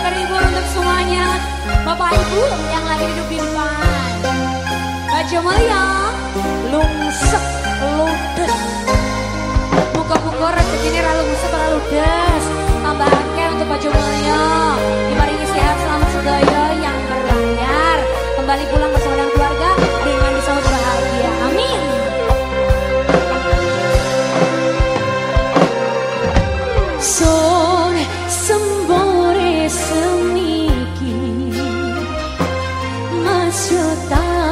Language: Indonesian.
bapak dan ibu untuk semuanya. Bapak ibu yang lagi duduk di depan. Baca mulia Lungsep ludes. Muka-muka rezeki ini ralu lungsep ralu ludes. Tambah akeh untuk baca mulia 说大。